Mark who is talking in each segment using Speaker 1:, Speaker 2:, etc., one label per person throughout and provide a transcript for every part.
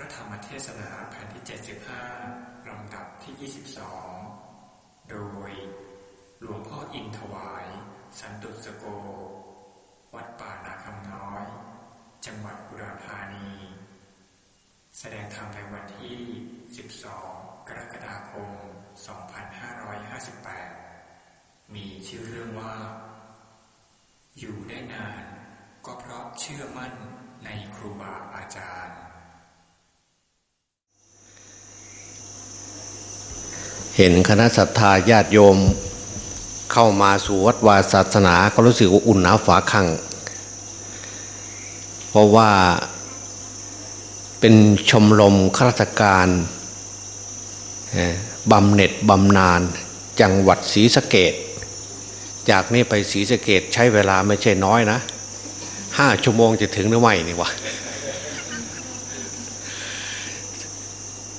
Speaker 1: ระธรรมเทศนาแผ่นที่ 75 ลำดับที่ 22 โดย หลวงพ่ออินถวาย สันตุสโก วัดป่านาคำน้อย จังหวัดอุดรธานี แสดงธรรมในวันที่ 12 กรกฎาคม 2558 มีชื่อเรื่องว่า อยู่ได้นาน ก็เพราะเชื่อมั่นในครูบาอาจารย์
Speaker 2: เห็นคณะศรัทธาญาติโยม เข้ามาสู่วัดวาศาสนาก็รู้สึกว่าอุ่นหนาฝาขัง เพราะว่าเป็นชมรมข้าราชการบำเหน็จบำนาญจังหวัดศรีสะเกดจากนี้ไปศรีสะเกดใช้เวลาไม่ใช่น้อยนะห้าชั่วโมงจะถึงหรือไม่นี่วะ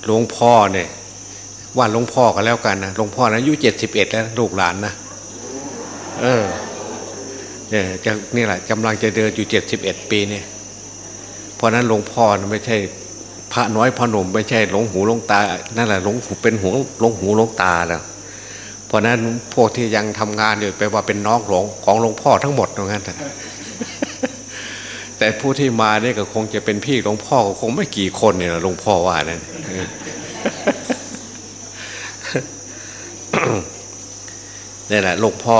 Speaker 2: หลวงพ่อเนี่ย ว่าหลวงพ่อกันแล้วกันนะหลวงพ่อนะอายุเจ็ดสิบเอ็ดแล้วลูกหลานนะเออเนี่ยจะนี่แหละกำลังจะเดินอยู่เจ็ดสิบเอ็ดปีเนี่ยเพราะนั้นหลวงพ่อไม่ใช่ พระน้อยพระหนุ่มไม่ใช่หลงหูหลงตา นั่นแหละหลงหูเป็นหูหลงหูหลงตาแล้วเพราะนั้นพวกที่ยังทำงานอยู่แปลว่าเป็นน้องหลวงของหลวงพ่อทั้งหมดตรงนั้นแต่ผู้ที่มาเนี่ยก็คงจะเป็นพี่หลวงพ่อคงไม่กี่คนเนี่ยหลวงพ่อว่านั่น นี่แหละหลวงพ่อ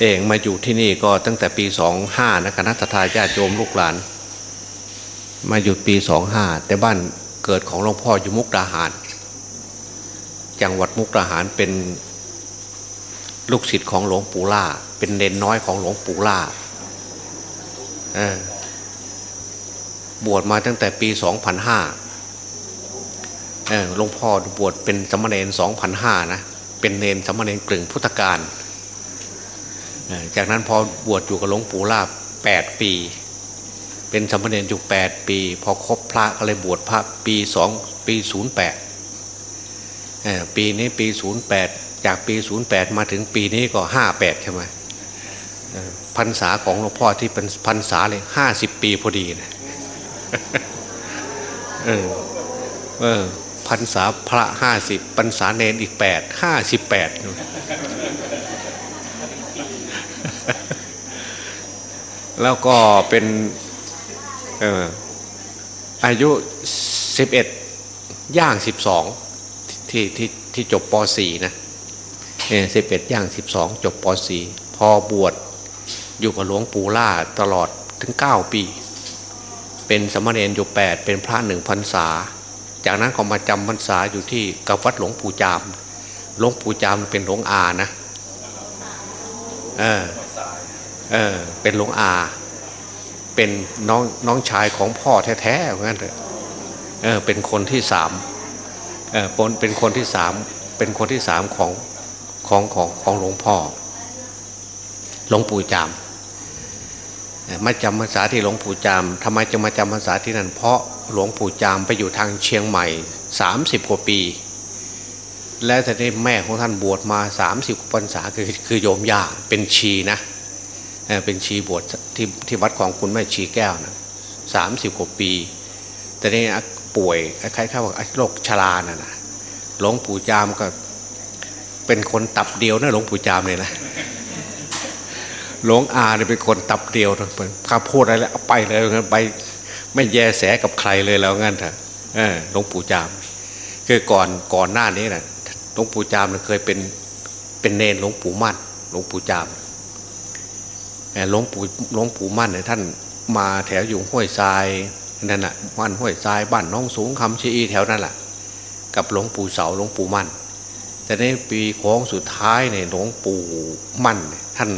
Speaker 2: เองมาอยู่ที่นี่ก็ตั้งแต่ปีสองห้านะคณะทาญาติโยมลูกหลาน มาอยู่ปีสองห้าแต่บ้านเกิดของหลวงพ่ออยู่มุกดาหาร จังหวัดมุกดาหารเป็นลูกศิษย์ของหลวงปู่ล่า เป็นเนนน้อยของหลวงปู่ล่าบวชมาตั้งแต่ปีสองพันห้าหลวงพ่อบวชเป็นสมณเณรสองพันห้านะ เป็นเนนสมณเณรกลึงพุทธการจากนั้นพอบวชอยู่กับหลวงปู่ลาบแปดปี เป็นสมณเณรอยู่แปดปี พอครบพระก็เลยบวชพระปีสองปีศูนย์แปดปีนี้ปีศูนย์แปดจากปีศูนย์แปดมาถึงปีนี้ก็ห้าแปดใช่ไหมพรรษาของหลวงพ่อที่เป็นพรรษาเลยห้าสิบปีพอดีนะเออเออ รรษาพระห้าสิบพรรษาเนนอีกแปดห้าสิบแปดแล้วก็เป็นอายุสิบเอ็ดย่างสิบสองที่ที่ที่จบปสี่นะสิบเอ็ดย่างสิบสองจบปสี่พอบวชอยู่กับหลวงปู่ล่าตลอดถึงเก้าปี เป็นสมณเณรอยู่แปดเป็นพระหนึ่งพรรษา จากนั้นก็มาจำพรรษาอยู่ที่กับวัดหลวงปู่จามหลวงปู่จามเป็นหลวงอานะเออเออเป็นหลวงอา เป็นน้องน้องชายของพ่อแท้ๆเหมือนกันเลยเออเป็นคนที่สามเออเป็นคนที่สามเป็นคนที่สามของของของของหลวงพ่อหลวงปู่จามมาจำพรรษาที่หลวงปู่จามทำไมจะมาจำพรรษาที่นั่นเพราะ หลวงปู่จามไปอยู่ทางเชียงใหม่สามสิบกว่าปี และแต่นี้แม่ของท่านบวชมาสามสิบพรรษาคือคือโยมย่าเป็นชีนะเป็นชีบวชที่ที่วัดของคุณแม่ชีแก้วนะสามสิบกว่าปี แต่นี้ป่วยคล้ายๆว่าโรคชราน่ะนะหลวงปู่จามก็เป็นคนตับเดียวนะหลวงปู่จามเลยนะหลวงอาเนี่ยเป็นคนตับเดียวข้าพูดอะไรแล้วไปเลยไป ไม่แยแสกับใครเลยแล้วงั้นเถอะหลวงปู่จาม คือก่อนก่อนหน้านี้นะหลวงปู่จามเคยเป็นเป็นเนนหลวงปู่มั่นหลวงปู่จามหลวงปู่หลวงปู่มั่นเนี่ยท่านมาแถวอยู่ห้วยทรายนั่นแหะบ้านห้วยทรายบ้านน้องสูงคำชีแถวนั่นแหละกับหลวงปู่เสาหลวงปู่มั่น แต่ในปีโค้งสุดท้ายเนี่ยหลวงปู่มั่น ท่าน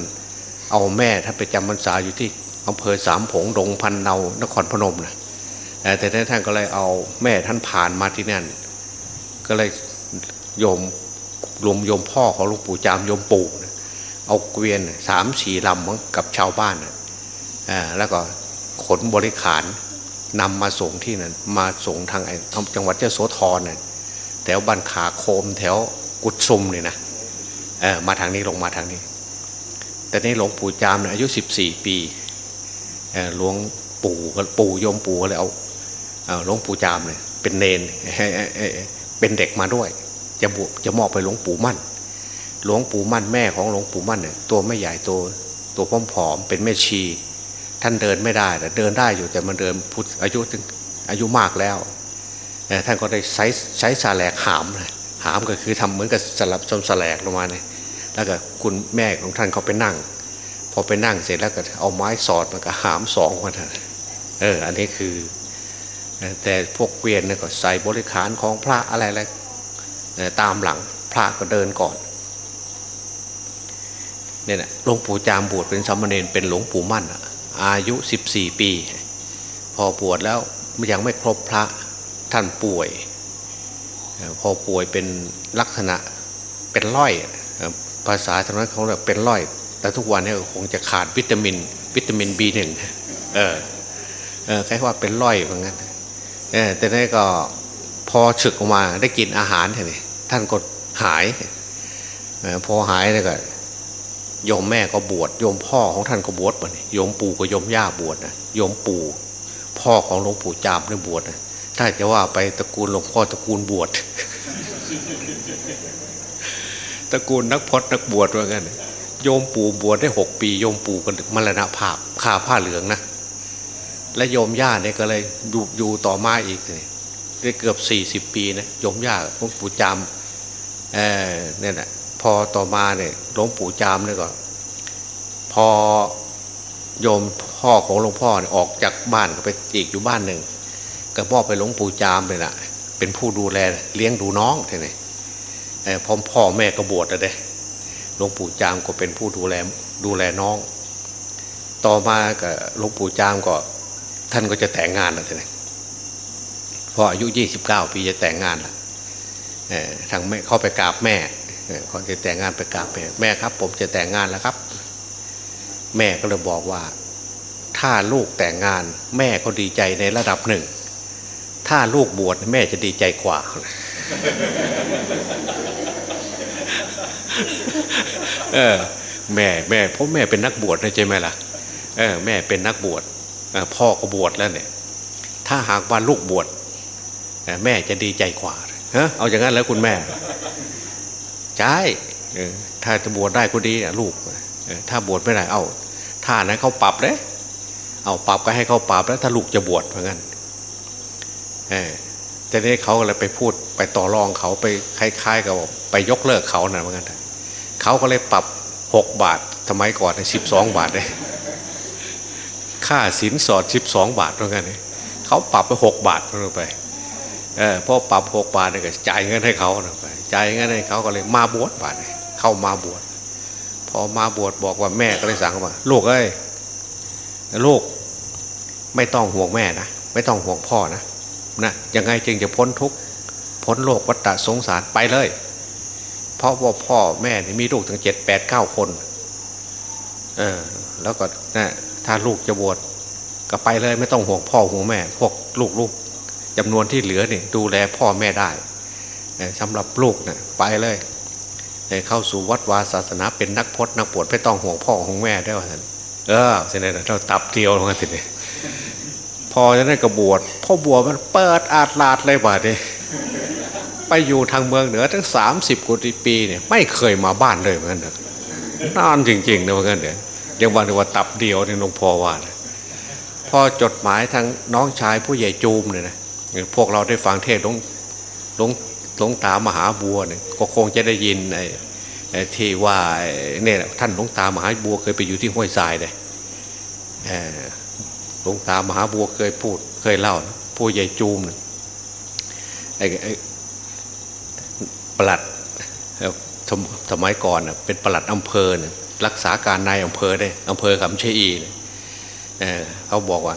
Speaker 2: เอาแม่ท่านไปจำพรรษาอยู่ที่ อำเภอสามผงดงพันเนานครพนมนะแต่ท่านก็เลยเอาแม่ท่านผ่านมาที่นั่น ก็เลยโยมรวมโยมพ่อของหลวงปู่จามโยมปู่เอาเกวียนสามสี่ลำกับชาวบ้านนะแล้วก็ขนบริขารนำมาส่งที่นั่นมาส่งทางจังหวัดเจ้าโสธรนี่แถวบ้านขาโคมแถวกุดซุมเนี่ยนะมาทางนี้ลงมาทางนี้ แต่นี่หลวงปู่จามนี่ยอายุสิบสี่ปี หลวงปู่ก็ปู่โยมปู่เลยเอาหลวงปู่จามเลยเป็นเนนเป็นเด็กมาด้วย จะบวจะมอบไปหลวงปู่มั่น หลวงปู่มั่นแม่ของหลวงปู่มั่นเนี่ยตัวไม่ใหญ่ตัวตัวผอมๆเป็นแม่ชี ท่านเดินไม่ได้แต่เดินได้อยู่แต่มันเดินพุทธอายุถึงอายุมากแล้วท่านก็ได้ใช้ใช้สาแหลกหามเลยหามก็คือทำเหมือนกับสลับชนสแลกลงมาเนี่ยแล้วก็คุณแม่ของท่านเขาไปนั่ง พอไปนั่งเสร็จแล้วก็เอาไม้สอดมันก็หามสองคนเออ อันนี้คือ แต่พวกเกวียนเนี่ยก็ใส่บริขารของพระอะไรอะไรตามหลังพระก็เดินก่อนเนี่ยนะหลวงปู่จามบวชเป็นสามเณรเป็นหลวงปู่มั่น อายุสิบสี่ปี พอบวชแล้วยังไม่ครบพระท่านป่วย พอป่วยเป็นลักษณะเป็นร้อยภาษาทางนั้นเขาเรียกเป็นร้อย แต่ทุกวันนี้คงจะขาดวิตามิน วิตามินบีหนึ่งเออเออแค่ว่าเป็นร้อยเหมือนกันเออแต่นี้ก็พอฉึกออกมาได้กินอาหารเท่านี้ท่านก็หายอพอหายแล้วก็โยมแม่ก็บวชโยมพ่อของท่านก็บวชมาโยมปู่ก็โยมย่าบวชนะโยมปู่พ่อของหลวงปู่จามเนี่ยบวชนะถ้าจะว่าไปตระกูลหลวงพ่อตระกูลบวชตระกูลนักพจนักบวชว่างั้น โยมปู่บวชได้หกปี โยมปู่ก็มรณภาพคาผ้าเหลืองนะ และโยมย่าเนี่ยก็เลยอยู่อยู่ต่อมาอีกเลยได้เกือบสี่สิบปีนะโยมย่าหลวงปู่จามเออเนี่ยนะพอต่อมาเนี่ยหลวงปู่จามเนี่ยก็พอโยมพ่อของหลวงพ่อเนี่ยออกจากบ้านก็ไปอีกอยู่บ้านหนึ่งก็มอบไปหลวงปู่จามเลยนะเป็นผู้ดูแลเลี้ยงดูน้องท่นี่พร้อมพ่อแม่ก็บวชเลยเด้ หลวงปู่จามก็เป็นผู้ดูแลดูแลน้อง ต่อมาก็หลวงปู่จามก็ ท่านก็จะแต่งงานแล้วท่นี่พออายุยี่สิบเก้าปีจะแต่งงานแล้วทางแม่เข้าไปกราบแม่เขาจะแต่งงานไปกราบแม่แม่ครับ ผมจะแต่งงานแล้วครับ แม่ก็เลยบอกว่า ถ้าลูกแต่งงาน แม่ก็ดีใจในระดับหนึ่ง ถ้าลูกบวชแม่จะดีใจกว่า เออแม่แม่เพราะแม่เป็นนักบวชนะใช่ไหมล่ะเออแม่เป็นนักบวชพ่อก็บวชแล้วเนี่ย ถ้าหากว่าลูกบวชแม่จะดีใจกว่าเฮะเอาอย่างนั้นแล้วคุณแม่ใช่ถ้าจะบวชได้ก็ดีลูกถ้าบวชไม่ได้เอาถ้านั้นเขาปรับเลยเอาปรับก็ให้เขาปรับแล้ว ถ้าลูกจะบวชเหมือนกันเออแต่นี้เขาก็เลยไปพูดไปต่อรองเขาไปคล้ายๆกับไปยกเลิกเขานะเหมือนกัน เขาก็เลยปรับหกบาททำไมก่อนสิบสองบาทเลยค่าสินสอดสิบสองบาทเหมือนกันเขาปรับไปหกบาทลงไปเออพอปรับหกบาทเนี่ยก็จ่ายเงินให้เขาไปจ่ายเงินให้เขาก็เลยมาบวชบาทเข้ามาบวชพอมาบวชบอกว่าแม่ก็เลยสั่งว่าลูกเอ้ยลูกไม่ต้องห่วงแม่นะไม่ต้องห่วงพ่อนะนะยังไงจึงจะพ้นทุกพ้นโลกวัฏสงสารไปเลย เพราะว่าพ่อแม่มีลูกถึงเจ็ดแปดเก้าคนเออแล้วก็นะถ้าลูกจะบวชก็ไปเลยไม่ต้องห่วงพ่อห่วงแม่ พวกลูกลูกจำนวนที่เหลือเนี่ยดูแลพ่อแม่ได้สำหรับลูกเนี่ยไปเลยเข้าสู่วัดวาศาสนาเป็นนักพจนักปวดไม่ต้องห่วงพ่อห่วงแม่ได้ว่าท่านเออเสนอเราตับเดียวลงมาทีนี้พอจะได้กระบวชพ่อบวชมันเปิดอาดลาดเลยบาดนี้ ไปอยู่ทางเมืองเหนือตั้งสามสิบกว่าปีเนี่ยไม่เคยมาบ้านเลยเหมือนกันนานจริงๆนะเหมือนกันเดี๋ยยังวันว่าตับเดียวนี่หลวงพ่อว่าพอจดหมายทางน้องชายผู้ใหญ่จูมเนี่ยนะพวกเราได้ฟังเทศหลวงหลวงหลวงตามหาบัวเนี่ยก็คงจะได้ยินไอ้ที่ว่าเนี่ยท่านหลวงตามหาบัวเคยไปอยู่ที่ห้วยทรายเลยหลวงตามหาบัวเคยพูดเคยเล่าผู้ใหญ่จูมไอ้ ประหลัดสมัยก่อนเป็นประหลัดอำเภอรักษาการนายอำเภอได้อำเภอคำเชยีเขาบอกว่า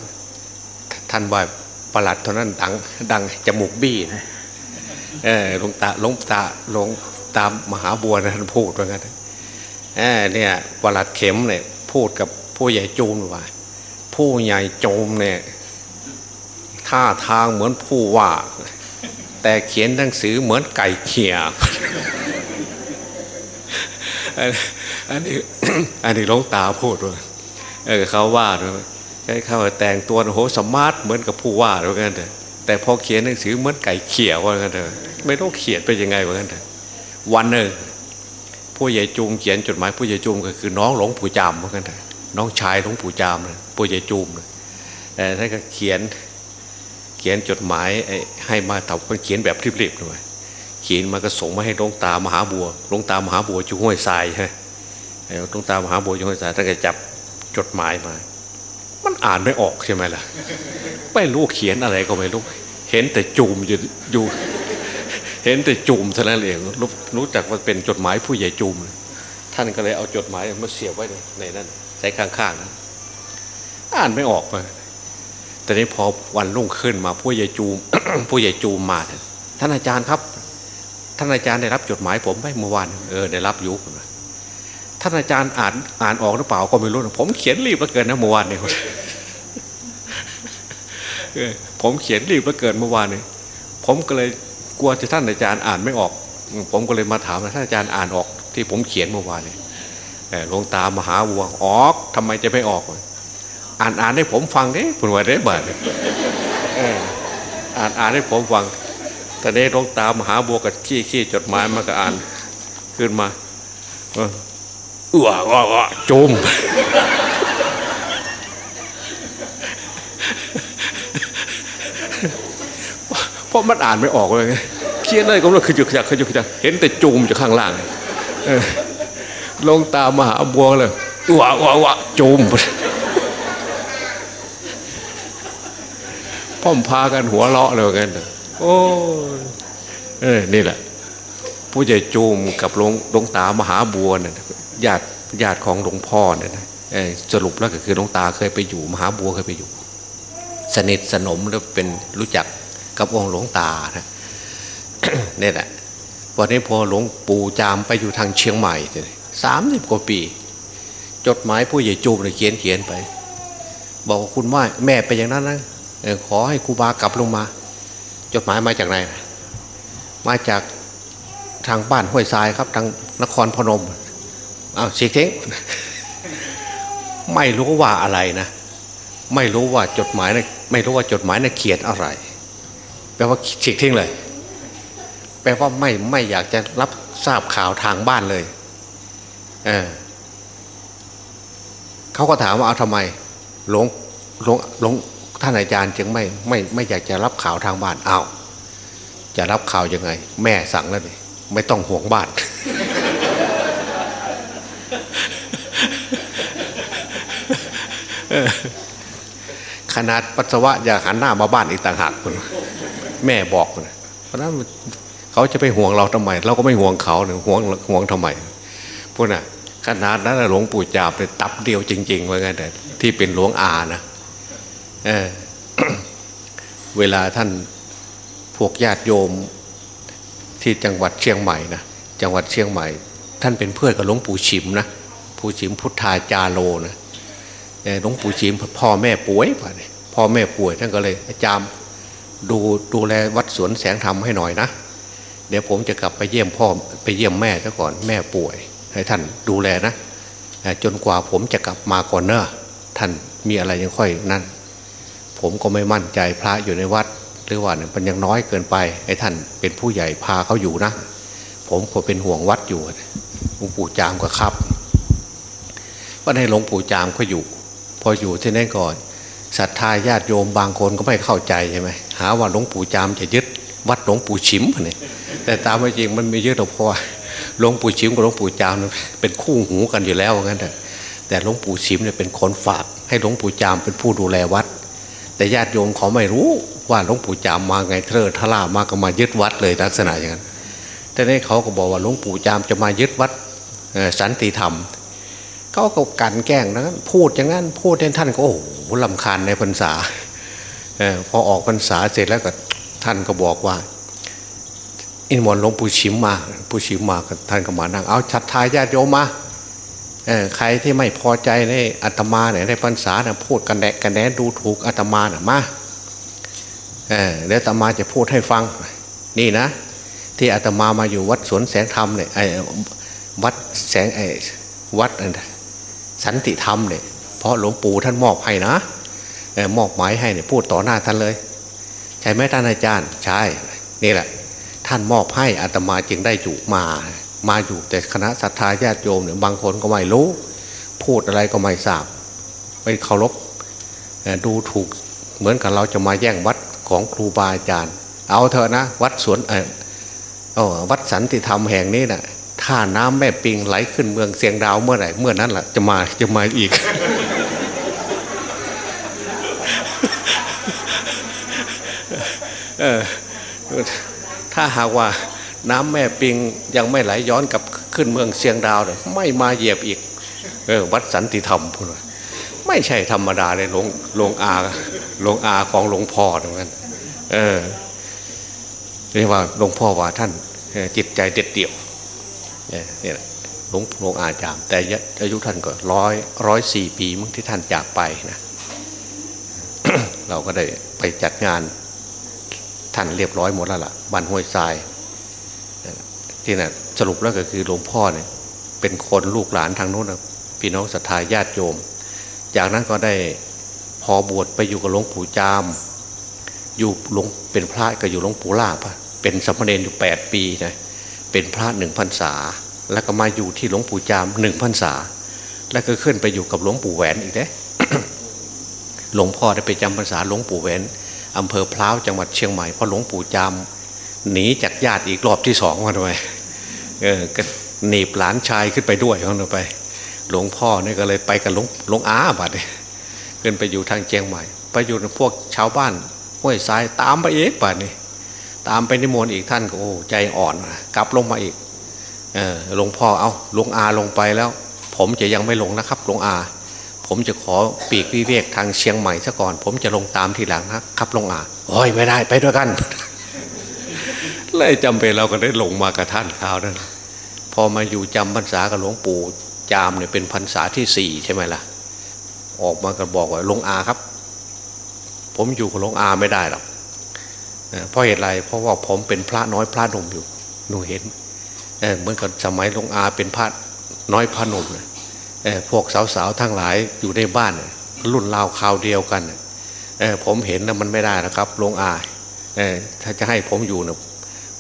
Speaker 2: ท่านว่าประหลัดเท่านั้นดังดังจมูกบี้นะเออลงตาลงตาลงตามมหาบัวนะท่านพูดว่างั้นเนี่ยประหลัดเข็มเนี่ยพูดกับผู้ใหญ่จูมว่า ผู้ใหญ่โจมเนี่ยท่าทางเหมือนผู้ว่า แต่เขียนหนังสือเหมือนไก่เขี่ยอันนี้อันนี้ลงตาพูดว่าเออเขาว่าด้วยใช้เขาแต่งตัวโหสมาร์ทเหมือนกับผู้ว่าด้วยกันเถอะแต่พอเขียนหนังสือเหมือนไก่เขี่ยว่ากันเถอะไม่รู้เขียนไปยังไงว่ากันเถอะวันหนึ่งผู้ใหญ่จูมเขียนจดหมายผู้ใหญ่จูมก็คือน้องหลวงปู่จามว่ากันเถอะน้องชายหลวงปู่จามเลยผู้ใหญ่จูมเลยแต่ท่านก็เขียน เขียนจดหมายให้มาทำคนเขียนแบบรีบๆด้วยเขียนมาก็ส่งมาให้หลวงตามหาบัวหลวงตามหาบัวจุห้วยทรายใช่หลวงตามหาบัวจุห้วยทรายท่านก็จับจดหมายมา มันอ่านไม่ออกใช่ไหมล่ะไม่รู้เขียนอะไรก็ไม่รู้เห็นแต่จูมอยู่อยู่ เห็นแต่จูมเท่านั้นเองรู้รู้จักว่าเป็นจดหมายผู้ใหญ่จูมท่านก็เลยเอาจดหมายมาเสียบไว้ในนั้นใส่ข้างๆนะอ่านไม่ออกไป แต่นี้พอวันรุ่งขึ้นมาผู้ใหญ่จูมผู้ใหญ่จูมมาท่านอาจารย์ครับ ท่านอาจารย์ได้รับจดหมายผมไหมเมื่อวานเออได้รับยุคท่านอาจารย์อ่านอ่านออกหรือเปล่าก็ไม่รู้ผมเขียนรีบเหลือเกินนะเมื่อวานเนี่ยผมเขียนรีบเหลือเกินเมื่อวานเนี่ยผมก็เลยกลัวจะท่านอาจารย์อ่านไม่ออก ผมก็เลยมาถามท่านอาจารย์อ่านออก ที่ผมเขียนเมื่อวานเนี่ยหลวงตามหาวัวออกทำไมจะไม่ออก อ่านอ่านให้ผมฟังเด้ผมว่าได้บ้างอ่านอ่านให้ผมฟังต่นี้หลงตามหาบัวกับขี้ขี้จดหมายมาก็อ่านขึ้นมาเออว้าวว้าจมเพราะมันอ่านไม่ออกเลยเขียนเลยก็ว่าคือจุกจักคือจุกจักเห็นแต่จูมจากข้างล่างลงตามมหาบัวเลยว้าวว้าจูม พ่อมพากันหัวเราะเลยกันโอ้เออนี่แหละ ผู้ใหญ่จูมกับหลวงหลวงตามหาบัวเนี่ยญาติญาติของหลวงพ่อเนี่ยนะสรุปแล้วก็คือหลวงตาเคยไปอยู่ มหาบัวเคยไปอยู่ สนิทสนมแล้วเป็นรู้จักกับองค์หลวงตานะนี่แหละวันนี้พอหลวงปู่จามไปอยู่ทางเชียงใหม่สามสิบกว่าปี จดหมายผู้ใหญ่จูมเลยเขียนเขียนไป บอกคุณว่าแม่ไปอย่างนั้นนะ ขอให้ครูบากลับลงมา จดหมายมาจากไหน มาจากทางบ้านห้วยทรายครับ ทางนครพนมอ้าวสีเท้งไม่รู้ว่าอะไรนะ ไม่รู้ว่าจดหมายนะไม่รู้ว่าจดหมายนะเขียนอะไร แปลว่าเสียเท้งเลย แปลว่าไม่ไม่อยากจะรับทราบข่าวทางบ้านเลยเออเขาก็ถามว่าเอาทำไมหลวงหลวงหลวง ท่านอาจารย์จึงไม่ไม่ไม่อยากจะรับข่าวทางบ้านเอาจะรับข่าวยังไง แม่สั่งแล้วนี่ไม่ต้องห่วงบ้าน ขนาดปัสสาวะอยากหันหน้ามาบ้านอีกต่างหากคุณแม่บอกคุณเพราะนั้นเขาจะไปห่วงเราทำไม เราก็ไม่ห่วงเขาหนึ่งห่วงห่วงทำไมพวกน่ะขนาดนั้นหลวงปู่จาบเลยตับเดียวจริงๆว่าไงแต่ที่เป็นหลวงอานะ เเวลาท่านพวกญาติโยมที่จังหวัดเชียงใหม่นะจังหวัดเชียงใหม่ ท่านเป็นเพื่อนกับหลวงปู่ชิมนะปู่ชิมพุทธาจาโลนะหลวงปู่ชิมพ่อแม่ป่วยป่ะเนี่ยพ่อแม่ป่วยท่านก็เลยอาจารย์ดูดูแลวัดสวนแสงธรรมให้หน่อยนะเดี๋ยวผมจะกลับไปเยี่ยมพ่อไปเยี่ยมแม่ซะก่อนแม่ป่วย ให้ท่านดูแลนะจนกว่าผมจะกลับมาก่อนเนอะท่านมีอะไรยังค่อยนั่น ผมก็ไม่มั่นใจพระอยู่ในวัด หรือว่าเนี่ยมันยังน้อยเกินไปให้ท่านเป็นผู้ใหญ่พาเขาอยู่นะ ผมก็เป็นห่วงวัดอยู่หลวงปู่จามก็ครับก็ให้หลวงปู่จามเขาอยู่ พออยู่ที่นั่นก่อนศรัทธาญาติโยมบางคนก็ไม่เข้าใจใช่ไหมหาว่าหลวงปู่จามจะยึดวัดหลวงปู่ชิมเนี่ยแต่ตามจริงมันไม่ยึดหรอกเพราะว่าหลวงปู่ชิมกับหลวงปู่จามเป็นคู่หูกันอยู่แล้วงั้นแต่แต่หลวงปู่ชิมเนี่ยเป็นคนฝากให้หลวงปู่จามเป็นผู้ดูแลวัด แต่ญาติโยมเขาไม่รู้ว่าหลวงปู่จามมาไงเทอทลามาก็มายึดวัดเลยลักษณะอย่างนั้นแต่นี้เขาก็บอกว่าหลวงปู่จามจะมายึดวัดสันติธรรมเขาก็กันแกล้งนั้นพูดอย่างนั้นพูดท่านก็โอ้โหลำคาญในพรรษาพอออกพรรษาเสร็จแล้วก็ท่านก็บอกว่า อินมนหลวงปู่ชิมมาปู่ชิมมาท่านก็มานั่งเอาชัดทายญาติโยมมา ใครที่ไม่พอใจในอัตมาเนี่ยในพรรษาเนี่ยพูดกันแดกกันแดนดูถูกอัตมาเนี่ยมาเเดี๋ยวอัตมาจะพูดให้ฟังนี่นะ ที่อัตมามาอยู่วัดสวนแสงธรรมเนี่ยไอ้วัดแสงไอ้วัดสันติธรรมเนี่ยเพราะหลวงปู่ท่านมอบให้นะมอบหมายให้เนี่ยพูดต่อหน้าท่านเลย ใช่ไหมท่านอาจารย์ใช่นี่แหละ ท่านมอบให้อาตมาจึงได้อยู่มา มาอยู่แต่คณะศรัทธาญาติโยมเนี่ยบางคนก็ไม่รู้ พูดอะไรก็ไม่ทราบไม่เคารพดูถูกเหมือนกับเราจะมาแย่งวัดของครูบาอาจารย์ เอาเถอะนะ วัดสวนเออวัดสันติธรรมแห่งนี้นะ่ะถ้าน้ำแม่ปิงไหลขึ้นเมืองเสียงดาวเมื่อไหร่เมื่อนั้นแหละจะมาจะมาอีก เออถ้าหากว่า น้ำแม่ปิงยังไม่ไหลย้อนกับขึ้นเมืองเสียงดาวเนี่ยไม่มาเหยียบอีกเออวัดสันติธรรมพูดไม่ใช่ธรรมดาเลยหลวงหลวงอาหลวงอาของหลวงพ่อตรงนั้นเออเรียกว่าหลวงพ่อว่าท่านจิตใจเด็ดเดี่ยวเนี่ยหลวงหลวงอาจาม แต่อายุท่านก็ร้อยร้อยสี่ปีมั้งที่ท่านจากไปนะเราก็ได้ไปจัดงานท่านเรียบร้อยหมดแล้วล่ะบ้านห้วยทราย ที่นั่นสรุปแล้วก็คือหลวงพ่อเนี่ยเป็นคนลูกหลานทางโน้นพี่น้องศรัทธาญาติโยม จากนั้นก็ได้พอบวชไปอยู่กับหลวงปู่จาม อยู่หลวงเป็นพระก็อยู่หลวงปู่ลาภเป็นสมณเณรอยู่แปดปีนะเป็นพระหนึ่งพรรษา แล้วก็มาอยู่ที่หลวงปู่จามหนึ่งพรรษา แล้วก็ขึ้นไปอยู่กับหลวงปู่แหวนอีกเด้หลวงพ่อได้ไปจำพรรษาหลวงปู่แหวนอำเภอพร้าวจังหวัดเชียงใหม่เพราะหลวงปู่จามหนีจากญาติอีกรอบที่สองมาทำไม เออก็หนีบหลานชายขึ้นไปด้วยเขาไป หลวงพ่อเนี่ยก็เลยไปกับหลวงหลวงอาบัดเลยขึ้นไปอยู่ทางเชียงใหม่ ไปอยู่พวกชาวบ้านห้วยทรายตามไปเองบัดนี่ตามไปนิมนต์อีกท่านก็โอ้ใจอ่อนกลับลงมาอีกเออหลวงพ่อเอาหลวงอาลงไปแล้ว ผมจะยังไม่ลงนะครับหลวงอา ผมจะขอปีกวิเวกทางเชียงใหม่ซะก่อน ผมจะลงตามทีหลังนะครับลงอาโอ้ยไม่ได้ไปด้วยกัน เลยจำเป็นเราก็ได้ลงมากับท่านคราวนั้น พอมาอยู่จำพรรษากับหลวงปู่จามเนี่ยเป็นพรรษาที่สี่ใช่ไหมล่ะ ออกมาก็บอกว่าลงอาครับ ผมอยู่กับลงอาไม่ได้หรอกเพราะเหตุไรเพราะว่าผมเป็นพระน้อยพระนมอยู่หนูเห็นเหมือนกับสมัยลงอาเป็นพระน้อยพระนมเลยพวกสาวๆทั้งหลายอยู่ในบ้าน รุ่นราวคราวเดียวกันผมเห็นนะมันไม่ได้นะครับลงอาถ้าจะให้ผมอยู่นะ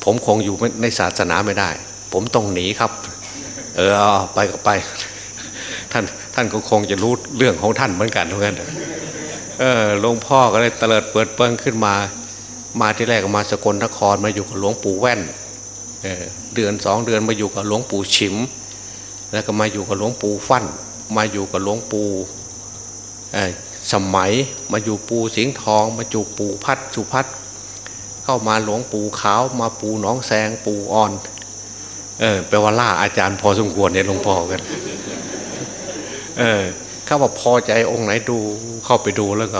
Speaker 2: ผมคงอยู่ในศาสนาไม่ได้ ผมต้องหนีครับ เออไปก็ไป ท่านท่านก็คงจะรู้เรื่องของท่านเหมือนกันทุกท่านเออหลวงพ่อก็เลยเตลิดเปิดเปิงขึ้นมา มาที่แรกมาสกลนครมาอยู่กับหลวงปู่แว่นเเดือนสองเดือนมาอยู่กับหลวงปู่ฉิม แล้วก็มาอยู่กับหลวงปู่ฟั่น มาอยู่กับหลวงปู่สมัยมาอยู่ปู่สิงห์ทอง มาอยู่ปู่พัดสุพัด เข้ามาหลวงปู่ขาวมาปู่น้องแซงปู่อ่อน เออแปลว่าล่าอาจารย์พอสมควรเนี่ยหลวงพ่อกัน เออข้าว่าพอใจองค์ไหนดูเข้าไปดูแล้วก็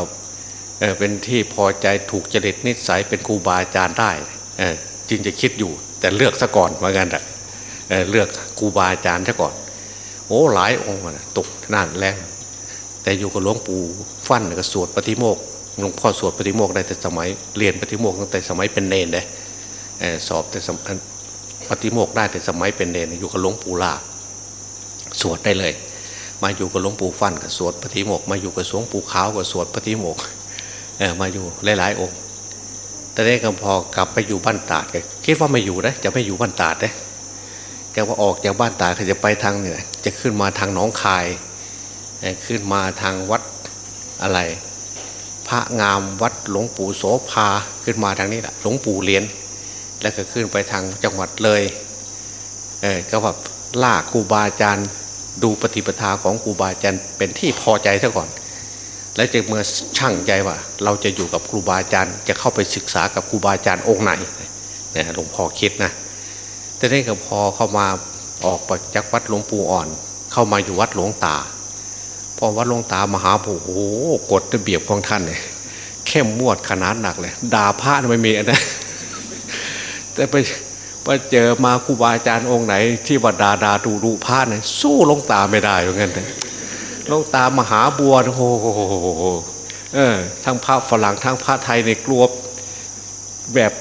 Speaker 2: เออเป็นที่พอใจถูกจริตนิสัยเป็นครูบาอาจารย์ได้เออจึงจะคิดอยู่ แต่เลือกซะก่อนเหมือนกันเเลือกครูบาอาจารย์ซะก่อน โอ้หลายองค์ตกนานแรงแต่อยู่กับหลวงปู่ฟั่นก็สวดปฏิโมก หลวงพ่อสวดปฏิโมกได้แต่สมัยเรียนปฏิโมกตั้งแต่สมัยเป็นเนนเลยสอบแต่ปฏิโมกได้แต่สมัยเป็นเนนอยู่กับหลวงปู่ลาสวดได้เลย มาอยู่กับหลวงปู่ฟันก็สวดปฏิโมก มาอยู่กับหลวงปู่ขาวก็สวดปฏิโมกมาอยู่หลายๆองค์ แต่ได้ก็พอกลับไปอยู่บ้านตาดก็คิดว่าไม่อยู่นะจะไม่อยู่บ้านตาดเลยแกว่าออกจากบ้านตาเขาจะไปทางเนี่ยจะขึ้นมาทางหนองคายขึ้นมาทางวัดอะไร พระงามวัดหลวงปู่โสภาขึ้นมาทางนี้แหละหลวงปู่เลียน แล้วก็ขึ้นไปทางจังหวัดเลยเออก็แบบล่าครูบาอาจารย์ดูปฏิปทาของครูบาอาจารย์เป็นที่พอใจซะก่อน แล้วจะเมื่อช่างใจว่า เราจะอยู่กับครูบาอาจารย์ จะเข้าไปศึกษากับครูบาอาจารย์องค์ไหนเนี่ยหลวงพ่อคิดนะแต่นี่ก็พอเข้ามาออกจากวัดหลวงปู่อ่อน เข้ามาอยู่วัดหลวงตา พอวัดหลวงตามหาโอ้โหกฎระเบียบของท่านเนี่ยเข้มมวดขนาดหนักเลย ด่าพระไม่มีนะแต่ไปไปเจอมาครูบาอาจารย์องค์ไหน ที่ว่าดาดาดูดูพระเนี่ยสู้ลงตาไม่ได้เหมือนกันเลยลงตามหาบัวโอ้โหเออทั้งพระฝรั่งทั้งพระไทยในกลัวแบบ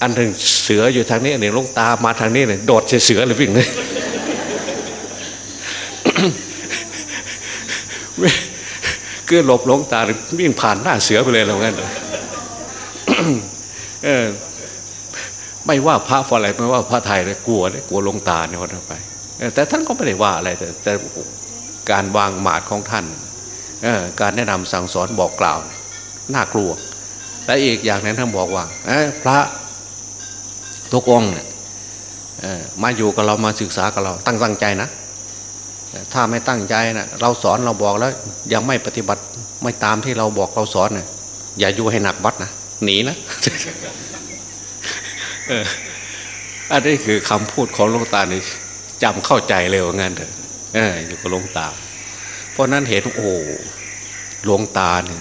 Speaker 2: อันหนึ่งเสืออยู่ทางนี้อันหนึ่งลงตามาทางนี้เนี่ยโดดเสือเลยวิ่งเลย คือหลบหลงตาวิ่งผ่านหน้าเสือไปเลยแล้วงั้นเออไม่ว่าพระฝรั่งไม่ว่าพระไทยเลยกลัวเลยกลัวลงตาเนี่ยวันไปแต่ท่านก็ไม่ได้ว่าอะไรแต่แต่การวางหมาดของท่านการแนะนำสั่งสอนบอกกล่าว น่ากลัว และอีกอย่างนั้นท่านบอกว่าพระทุกองเนี่ยมาอยู่กับเรามาศึกษากับเราตั้งตั้งใจนะ ถ้าไม่ตั้งใจนะเราสอนเราบอกแล้วยังไม่ปฏิบัติไม่ตามที่เราบอกเราสอนเนี่ยอย่าอยู่ให้หนักวัดนะหนีนะอันนี้คือคำพูดของหลวงตาเนี่ยจำเข้าใจเลยว่างั้นเถอะอยู่กับหลวงตา เพราะนั้นเห็นโอ้หลวงตาเนี่ย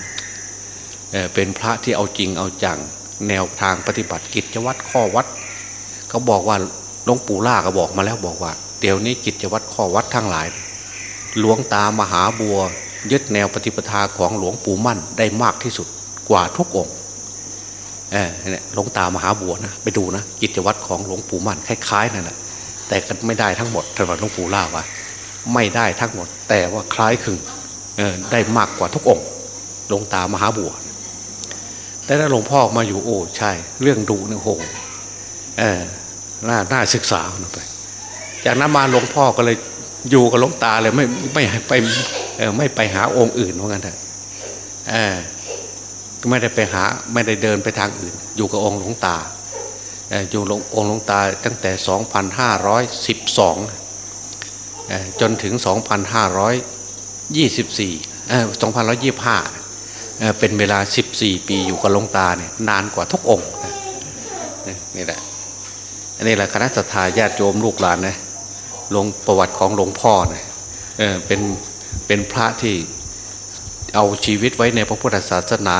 Speaker 2: เป็นพระที่เอาจริงเอาจัง แนวทางปฏิบัติกิจวัตรข้อวัดเขาบอกว่าหลวงปู่ล่าก็บอกมาแล้วบอกว่า เดี๋ยวนี้กิจวัตรข้อวัดทั้งหลาย หลวงตามหาบัว ยึดแนวปฏิปทาของหลวงปู่มั่นได้มากที่สุดกว่าทุกองค์เออเนี่ยหลวงตามหาบัวนะไปดูนะกิจวัตรของหลวงปู่มั่นคล้ายๆนั่นแหละแต่ก็ไม่ได้ทั้งหมดท่านหลวงปู่ล่าว่าไม่ได้ทั้งหมด แต่ว่าคล้ายคลึงได้มากกว่าทุกองค์หลวงตามหาบัวแต่ถ้าหลวงพ่อมาอยู่โอ้ใช่ เรื่องดูเนี่ยโหเออน่าน่าศึกษาไป จากนั้นมาหลวงพ่อก็เลยอยู่กับหลวงตาเลยไม่ไม่ไปไม่ไปหาองค์อื่นเหมือนกันเถอะไม่ได้ไปหาไม่ได้เดินไปทางอื่น อยู่กับองค์หลวงตาอยู่องค์หลวงตาตั้งแต่ 2512 จนถึง 2524 2525 เป็นเวลา 14 ปีอยู่กับหลวงตาเนี่ยนานกว่าทุกองค์นี่แหละอันนี้แหละคณะสัตยาญาติโยมลูกหลานนะ หลวงประวัติของหลวงพ่อเนี่ยเป็นเป็นพระที่เอาชีวิตไว้ในพระพุทธศาสนา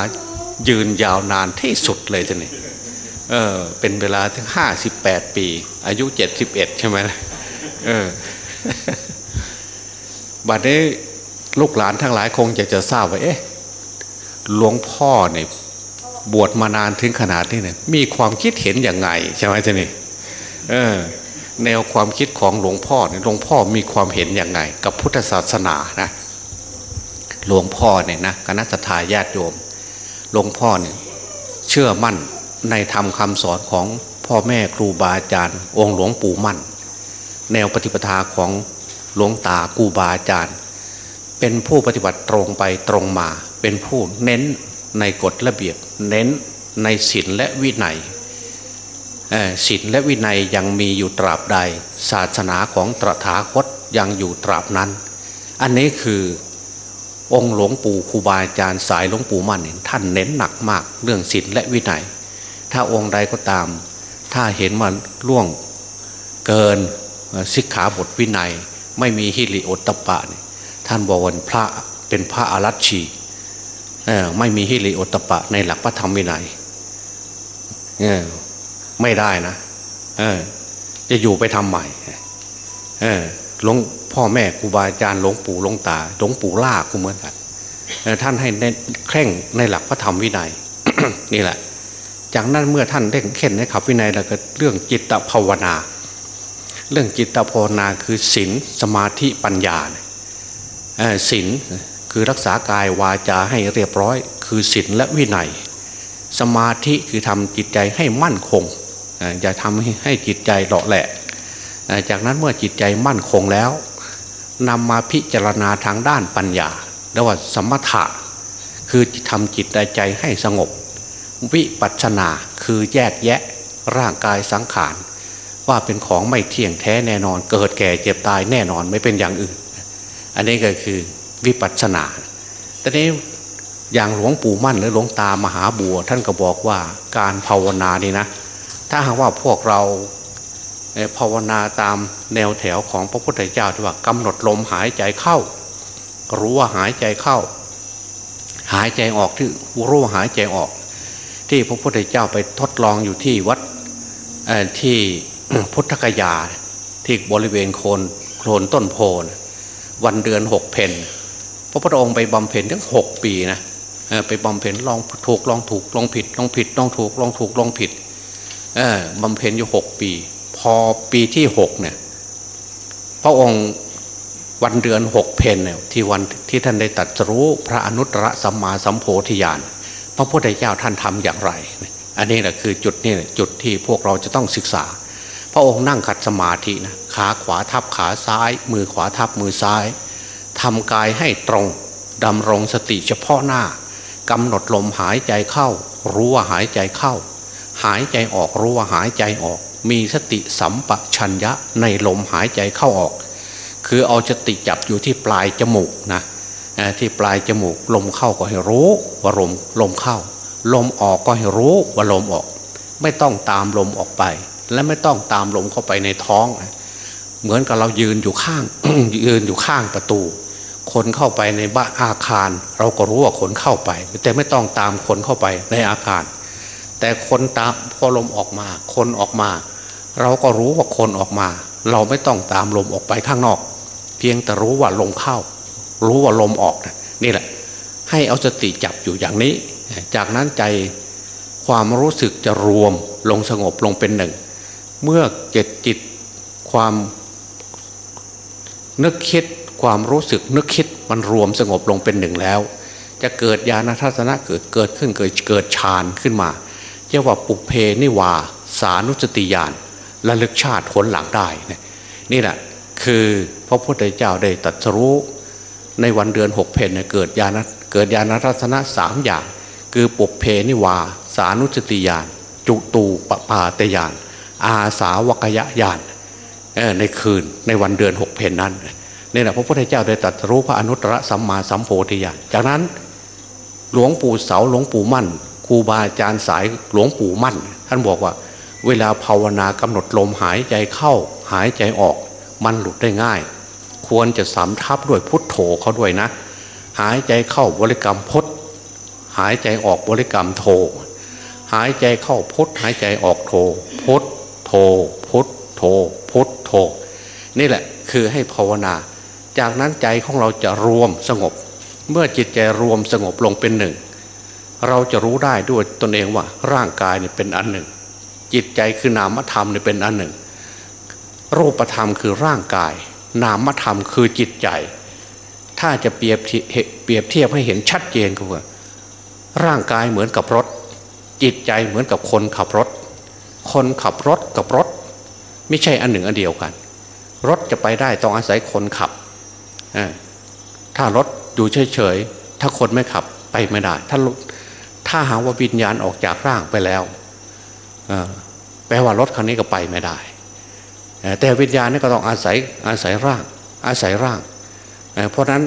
Speaker 2: ยืนยาวนานที่สุดเลยท่านนี่เออเป็นเวลาถึงห้าสิบแปดปี อายุเจ็ดสิบเอ็ดใช่ไหมเออบัดนี้ลูกหลานทั้งหลายคงจะจะทราบว่าเอ๊ะหลวงพ่อเนี่ยบวชมานานถึงขนาดนี้เนี่ยมีความคิดเห็นอย่างไงใช่ไหมท่านนี่เออ แนวความคิดของหลวงพ่อเนี่ยหลวงพ่อมีความเห็นอย่างไง กับพุทธศาสนานะหลวงพ่อเนี่ยนะคณะทาญาติโยมหลวงพ่อเนี่ยเชื่อมั่นในธรรมคาสอนของพ่อแม่ครูบาอาจารย์ องค์หลวงปู่มั่น แนวปฏิปทาของหลวงตาครูบาอาจารย์ เป็นผู้ปฏิบัติตรงไปตรงมา เป็นผู้เน้นในกฎระเบียบ เน้นในศีลและวินัย ศีลและวินัยยังมีอยู่ตราบใด ศาสนาของตรถาคตยังอยู่ตราบนั้น อันนี้คือองค์หลวงปู่ครูบาอาจารย์สายหลวงปู่มั่นท่านเน้นหนักมากเรื่องศีลและวินัย ถ้าองค์ใดก็ตาม ถ้าเห็นมันล่วงเกินสิกขาบทวินัย ไม่มีฮิริโอตตปะ ท่านบอกว่าพระเป็นพระอารัชชีไม่มีฮิริโอตตปะในหลักพระธรรมวินัย ไม่ได้นะเออ จะอยู่ไปทำใหม่เออหลวงพ่อแม่ครูบาอาจารย์หลวงปู่หลวงตาหลวงปู่ล่ากูเหมือนกันท่านให้เน้นเคร่งในหลักพระธรรมวินัยนี่แหละ จากนั้นเมื่อท่านเร่งเข่นในขับวินัยแล้วก็เรื่องจิตภาวนา เรื่องจิตภาวนาคือศีลสมาธิปัญญาศีลคือรักษากายวาจาให้เรียบร้อย คือศีลและวินัย สมาธิคือทำจิตใจให้มั่นคง อย่าทำให้จิตใจหล่อแหละจากนั้นเมื่อจิตใจมั่นคงแล้วนำมาพิจารณาทางด้านปัญญาเรียกว่าสมถะ คือทำจิตใจให้สงบ วิปัสสนาคือแยกแยะร่างกายสังขารว่าเป็นของไม่เที่ยงแท้แน่นอน เกิดแก่เจ็บตายแน่นอนไม่เป็นอย่างอื่น อันนี้ก็คือวิปัสนาแต่นี้อย่างหลวงปู่มั่นหรือหลวงตามหาบัว ท่านก็บอกว่าการภาวนานี่นะ ถ้าหากว่าพวกเราภาวนาตามแนวแถวของพระพุทธเจ้าที่ว่ากำหนดลมหายใจเข้า รู้ว่าหายใจเข้า หายใจออกที่รู้ว่าหายใจออก ที่พระพุทธเจ้าไปทดลองอยู่ที่วัดที่พุทธกยาที่บริเวณโคนโคลนต้นโพนวันเดือนหกเพนพระพุทธองค์ไปบำเพ็ญถึงหกปีนะไปบำเพ็ญลองถูกลองถูกลองผิดลองผิดลองถูกลองถูกลองผิด บำเพ็ญอยู่หกปี พอปีที่หกเนี่ย พระองค์วันเดือนหกเพนเนี่ยที่วันที่ท่านได้ตัดรู้พระอนุตตรสัมมาสัมโพธิญาณพระพุทธเจ้าท่านทำอย่างไร อันนี้แหละคือจุดนี่จุดที่พวกเราจะต้องศึกษา พระองค์นั่งขัดสมาธินะขาขวาทับขาซ้าย มือขวาทับมือซ้ายทำกายให้ตรงดำรงสติเฉพาะหน้ากำหนดลมหายใจเข้า รู้ว่าหายใจเข้า หายใจออกรู้ว่าหายใจออก มีสติสัมปชัญญะในลมหายใจเข้าออก คือเอาสติจับอยู่ที่ปลายจมูกนะที่ปลายจมูกลมเข้าก็ให้รู้ว่าลมลมเข้า ลมออกก็ให้รู้ว่าลมออก ไม่ต้องตามลมออกไป และไม่ต้องตามลมเข้าไปในท้อง เหมือนกับเรายืนอยู่ข้างยืนอยู่ข้างประตู คนเข้าไปในบ้านอาคาร เราก็รู้ว่าคนเข้าไป แต่ไม่ต้องตามคนเข้าไปในอาคาร แต่คนตามพอลมออกมา คนออกมา เราก็รู้ว่าคนออกมา เราไม่ต้องตามลมออกไปข้างนอก เพียงแต่รู้ว่าลมเข้า รู้ว่าลมออกนี่แหละ ให้เอาสติจับอยู่อย่างนี้ จากนั้นใจความรู้สึกจะรวมลงสงบลงเป็นหนึ่ง เมื่อเจ็ดจิตความนึกคิดความรู้สึกนึกคิดมันรวมสงบลงเป็นหนึ่งแล้ว จะเกิดญาณทัศนะเกิดเกิดขึ้นเกิดเกิดฌานขึ้นมา เรียกว่าปุเพนิวาสานุสติญาณระลึกชาติผลหลังได้นี่แหละคือพระพุทธเจ้าได้ตรัสรู้ในวันเดือนหกเพนเกิดญาณเกิดญาณทัศนะสามอย่าง คือปุเพนิวาสานุสติญาณจุตูปปาตญาณอาสาวกยญาณในคืนในวันเดือนหกเพนนั้นนี่แหละพระพุทธเจ้าได้ตรัสรู้พระอนุตตรสัมมาสัมโพธิญาณจากนั้นหลวงปู่เสาหลวงปู่มั่น รูบาอาจารย์สายหลวงปู่มั่น ท่านบอกว่า เวลาภาวนากำหนดลมหายใจเข้า หายใจออก มันหลุดได้ง่าย ควรจะสำทับด้วยพุทโธเขาด้วยนะ หายใจเข้าบริกรรมพดหายใจออกบริกรรมโท หายใจเข้าพุทหายใจออกโทพุทโทพุทโทพุทโท นี่แหละคือให้ภาวนา จากนั้นใจของเราจะรวมสงบ เมื่อจิตใจรวมสงบลงเป็นหนึ่ง เราจะรู้ได้ด้วยตนเองว่าร่างกายเนี่ยเป็นอันหนึ่ง จิตใจคือนามธรรมเนี่ยเป็นอันหนึ่ง รูปธรรมคือร่างกาย นามธรรมคือจิตใจ ถ้าจะเปรียบเปรียบเทียบให้เห็นชัดเจนก็ว่าร่างกายเหมือนกับรถ จิตใจเหมือนกับคนขับรถ คนขับรถกับรถ ไม่ใช่อันหนึ่งอันเดียวกัน รถจะไปได้ต้องอาศัยคนขับถ้ารถอยู่เฉยๆถ้าคนไม่ขับไปไม่ได้ ถ้า ถ้าหากว่าวิญญาณออกจากร่างไปแล้วแปลว่ารถคันนี้ก็ไปไม่ได้ แต่วิญญาณนี่ก็ต้องอาศัยอาศัยร่าง อาศัยร่าง เพราะนั้น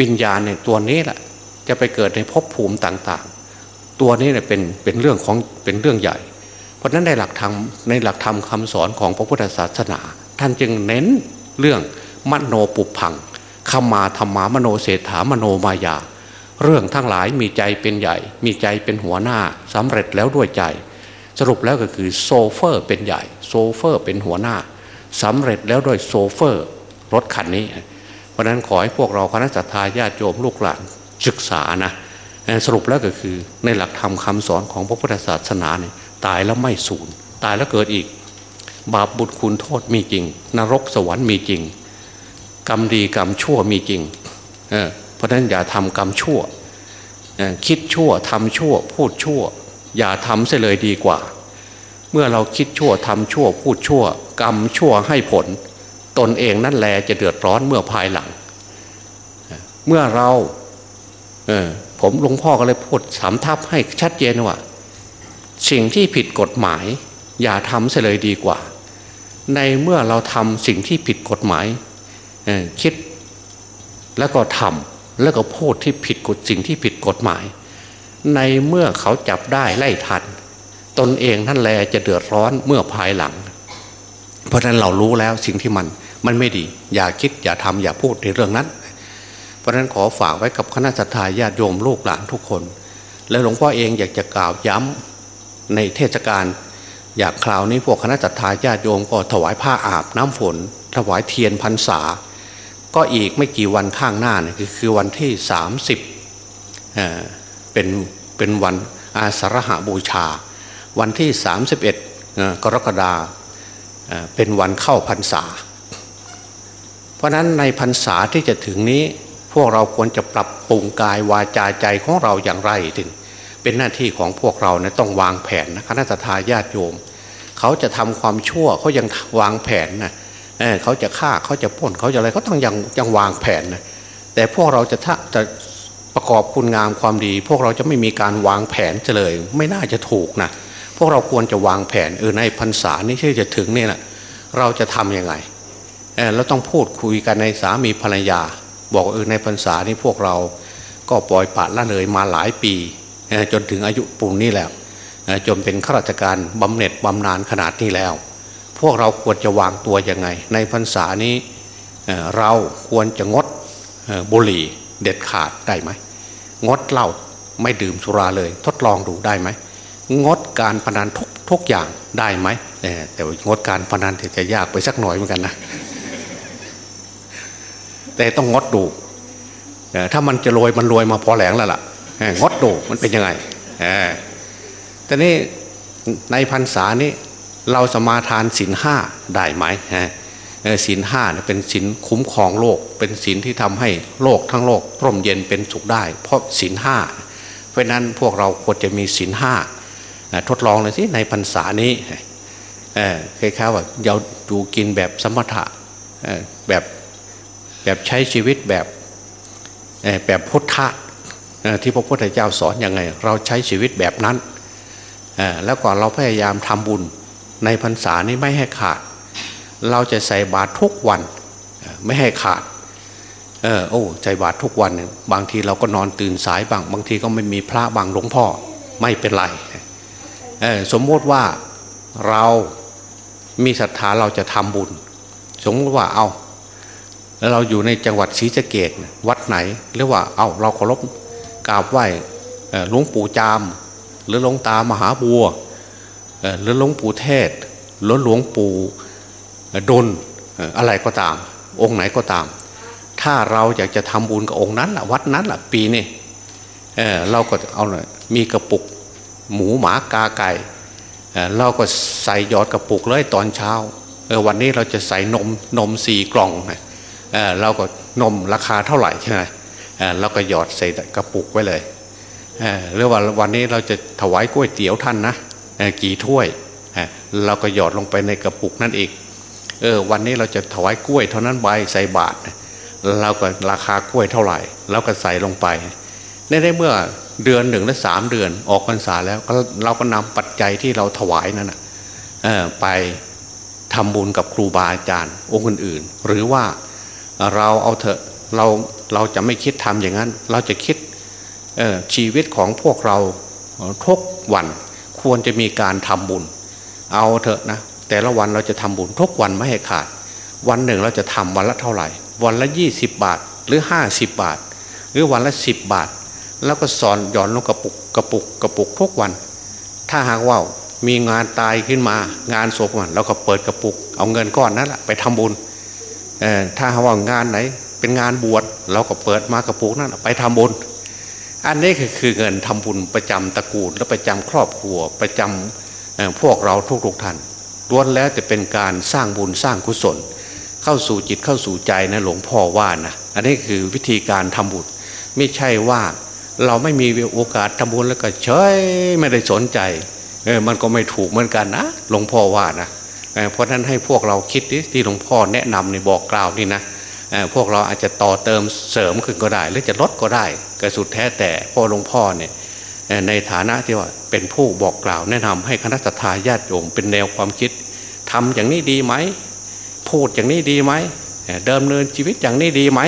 Speaker 2: วิญญาณเนี่ยตัวนี้แหละจะไปเกิดในภพภูมิต่างๆ ตัวนี้เนี่ยเป็นเป็นเรื่องของเป็นเรื่องใหญ่ เพราะนั้นในหลักธรรมในหลักธรรมคาสอนของพระพุทธศาสนา ท่านจึงเน้นเรื่องมโนปุพังขมาธรรมามโนเศรษฐามโนมายา เรื่องทั้งหลายมีใจเป็นใหญ่ มีใจเป็นหัวหน้าสำเร็จแล้วด้วยใจ สรุปแล้วก็คือโชเฟอร์เป็นใหญ่ โชเฟอร์เป็นหัวหน้าสำเร็จแล้วด้วยโชเฟอร์ รถคันนี้ เพราะนั้นขอให้พวกเราคณะศรัทธาญาติโยมลูกหลานศึกษานะสรุปแล้วก็คือในหลักธรรมคำสอนของพระพุทธศาสนาเนี่ยตายแล้วไม่สูญตายแล้วเกิดอีก บาปบุญคุณโทษมีจริง นรกสวรรค์มีจริง กรรมดีกรรมชั่วมีจริง เพราะนั้นอย่าทำกรรมชั่ว คิดชั่วทำชั่ว พูดชั่ว อย่าทำเสียเลยดีกว่า เมื่อเราคิดชั่วทำชั่ว พูดชั่ว กรรมชั่วให้ผล ตนเองนั่นแหละจะเดือดร้อนเมื่อภายหลัง เมื่อเราเออผมหลวงพ่อก็เลยพูดสามทับให้ชัดเจนว่า สิ่งที่ผิดกฎหมาย อย่าทำเสียเลยดีกว่า ในเมื่อเราทำสิ่งที่ผิดกฎหมายคิดแล้วก็ทำ แล้วก็พูดที่ผิดกฎสิ่งที่ผิดกฎหมาย ในเมื่อเขาจับได้ไล่ทัน ตนเองท่านแลจะเดือดร้อนเมื่อภายหลัง เพราะฉะนั้นเรารู้แล้วสิ่งที่มันมันไม่ดี อย่าคิดอย่าทำอย่าพูดในเรื่องนั้น เพราะฉะนั้นขอฝากไว้กับคณะสัตยาญาติโยมลูกหลานทุกคน แล้วหลวงพ่อเองอยากจะกล่าวย้ำในเทศกาลอยากคราวนี้พวกคณะสัตยาญาติโยมก็ถวายผ้าอาบน้ำฝน ถวายเทียนพรรษา ก็อีกไม่กี่วันข้างหน้าเนี่ยคือวันที่สามสิบเป็นเป็นวันอาสาฬหาบูชา วันที่สามสิบเอ็ดกรกฎาเป็นวันเข้าพรรษา เพราะนั้นในพรรษาที่จะถึงนี้พวกเราควรจะปรับปรุงกายวาจาใจของเราอย่างไรถึงเป็นหน้าที่ของพวกเรานะต้องวางแผนนะคณะทาญาติโยม เขาจะทำความชั่วเขายังวางแผนนะ เเขาจะฆ่าเขาจะป้นเขาจะอะไรเขาต้องยังยังวางแผนนะแต่พวกเราจะจะประกอบคุณงามความดี พวกเราจะไม่มีการวางแผนเลย ไม่น่าจะถูกนะพวกเราควรจะวางแผนเออในพรรษานี้ที่จะถึงนี่แหละเราจะทํำยังไงเราต้องพูดคุยกันในสามีภรรยา บอกเออในพรรษานี้พวกเราก็ปล่อยปละละเลยมาหลายปี จนถึงอายุปุ่นนี้แล้วจนเป็นข้าราชการบำเหน็จบำนาญขนาดนี้แล้ว พวกเราควรจะวางตัวยังไง ในพรรษานี้เราควรจะงดบุหรี่เด็ดขาดได้ไหมงดเหล้าไม่ดื่มสุราเลย ทดลองดูได้ไหมงดการพนันทุกทุกอย่างได้ไหมแต่งดการพนันจะยากไปสักหน่อยเหมือนกันนะแต่ต้องงดดูถ้ามันจะรวยมันรวยมาพอแหลงแล้วล่ะงดดูมันเป็นยังไงแต่นี่ในพรรษานี้ เราสมาทานศีลห้าได้ไหมฮะศีลห้าเป็นศีลคุ้มครองโลก เป็นศีลที่ทำให้โลกทั้งโลกร่มเย็นเป็นสุขได้ เพราะศีลห้าเพราะนั้นพวกเราควรจะมีศีลห้าทดลองเลยสิในพรรษานี้คล้ายๆว่าเราดูกินแบบสมถะแบบแบบใช้ชีวิตแบบแบบพุทธะที่พระพุทธเจ้าสอนอยังไง เราใช้ชีวิตแบบนั้นแล้วก่อนเราพยายามทำบุญ ในพรรษานี้ไม่ให้ขาด เราจะใส่บาตรทุกวัน ไม่ให้ขาดเออโอ้ใส่บาตรทุกวันบางทีเราก็นอนตื่นสายบางบางทีก็ไม่มีพระบางหลวงพ่อไม่เป็นไรสมมติว่าเรามีศรัทธาเราจะทำบุญ สมมติว่าเอาแล้วเราอยู่ในจังหวัดศรีสะเกดวัดไหน หรือว่าเอาเราเคารพกราบไหว้หลวงปู่จาม หรือหลวงตามหาบัว หรือหลวงปู่เทศหรือหลวงปู่ดนอะไรก็ตาม องค์ไหนก็ตาม ถ้าเราอยากจะทำบุญกับองค์นั้นละวัดนั้นละปีนี้เเราก็เอาหน่อยมีกระปุกหมูหมากาไก่เราก็ใส่ยอดกระปุกเลยตอนเช้าวันนี้เราจะใส่นมนมสี่กล่องเเราก็นมราคาเท่าไหร่ใช่ไหมเราก็หยอดใส่กระปุกไว้เลยหรือว่าวันนี้เราจะถวายกล้วยเตี๋ยวท่านนะ กี่ถ้วยเราก็หยอดลงไปในกระปุกนั่นอีกเออวันนี้เราจะถวายกล้วยเท่านั้นใบใส่บาทเราก็ราคากล้วยเท่าไหร่เราก็ใส่ลงไปในได้เมื่อเดือนหนึ่งและสามเดือนออกพรรษาแล้วเราก็นำปัจจัยที่เราถวายนั้นไปทำบุญกับครูบาอาจารย์องค์อื่นๆ หรือว่าเราเอาเถอะเราเราจะไม่คิดทำอย่างนั้น เราจะคิดชีวิตของพวกเราทุกวัน ควรจะมีการทำบุญ เอาเถอะนะ แต่ละวันเราจะทำบุญทุกวันไม่ให้ขาด วันหนึ่งเราจะทำวันละเท่าไหร่ วันละยี่สิบบาทหรือห้าสิบบาท หรือวันละสิบบาท แล้วก็สอนหย่อนลงกระปุกกระปุกกระปุกทุกวัน ถ้าหากว่ามีงานตายขึ้นมางานศพมันเราก็เปิดกระปุก เอาเงินก้อนนั้นแหละไปทำบุญถ้าหากว่างานไหนเป็นงานบวชเราก็เปิดมากระปุกนั่นไปทำบุญ อันนี้คือคือเงินทำบุญประจำตระกูลและประจำครอบครัวประจำพวกเราทุกๆท่านล้วนแล้วจะเป็นการสร้างบุญสร้างกุศล เข้าสู่จิตเข้าสู่ใจนะหลวงพ่อว่านะอันนี้คือวิธีการทำบุญไม่ใช่ว่าเราไม่มีโอกาสทำบุญแล้วก็เฉยไม่ได้สนใจเออมันก็ไม่ถูกเหมือนกันนะหลวงพ่อว่านะเพราะนั้นให้พวกเราคิดที่หลวงพ่อแนะนำในบอกกล่าวนี่นะ พวกเราอาจจะต่อเติมเสริมขึ้นก็ได้ หรือจะลดก็ได้ก็สุดแท้แต่พ่อหลวงพ่อเนี่ยในฐานะที่ว่าเป็นผู้บอกกล่าวแนะนำให้คณะทาญาติโยมเป็นแนวความคิดทำอย่างนี้ดีไหมพูดอย่างนี้ดีไหมเดิมเนินชีวิตอย่างนี้ดีไหม